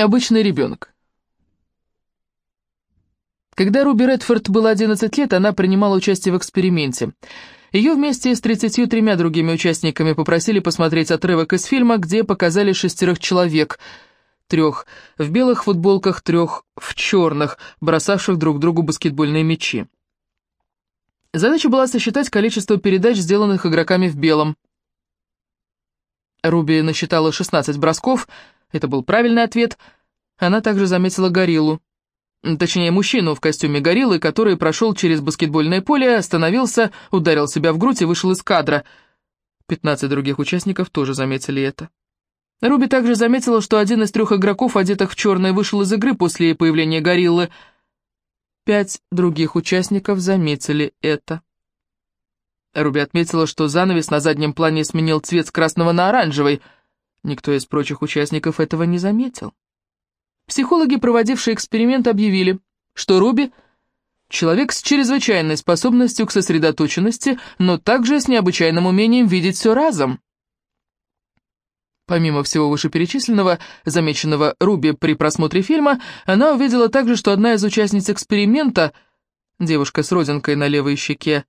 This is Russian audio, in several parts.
Обычный ребенок. Когда Руби Редфорд было 11 лет, она принимала участие в эксперименте. Ее вместе с 33 другими участниками попросили посмотреть отрывок из фильма, где показали шестерых человек, трех в белых футболках, трех в черных, бросавших друг другу баскетбольные мячи. Задача была сосчитать количество передач, сделанных игроками в белом. Руби насчитала 16 бросков, это был правильный ответ. Она также заметила гориллу. Точнее, мужчину в костюме гориллы, который прошел через баскетбольное поле, остановился, ударил себя в грудь и вышел из кадра. 15 других участников тоже заметили это. Руби также заметила, что один из трех игроков, одетых в черное, вышел из игры после появления гориллы. Пять других участников заметили это. Руби отметила, что занавес на заднем плане сменил цвет с красного на оранжевый. Никто из прочих участников этого не заметил. Психологи, проводившие эксперимент, объявили, что Руби — человек с чрезвычайной способностью к сосредоточенности, но также с необычайным умением видеть все разом. Помимо всего вышеперечисленного, замеченного Руби при просмотре фильма, она увидела также, что одна из участниц эксперимента, девушка с родинкой на левой щеке,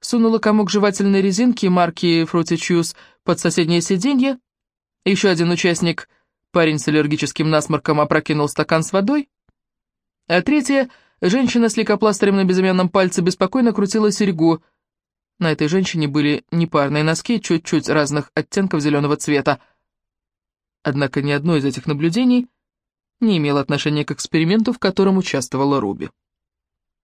сунула комок жевательной резинки марки Fruity Chews под соседнее сиденье. Еще один участник, парень с аллергическим насморком, опрокинул стакан с водой. А третья, женщина с лейкопластырем на безымянном пальце, беспокойно крутила серьгу — на этой женщине были непарные носки, чуть-чуть разных оттенков зеленого цвета. Однако ни одно из этих наблюдений не имело отношения к эксперименту, в котором участвовала Руби.